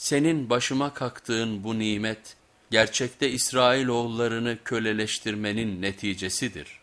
Senin başıma kalktığın bu nimet gerçekte İsrailoğullarını köleleştirmenin neticesidir.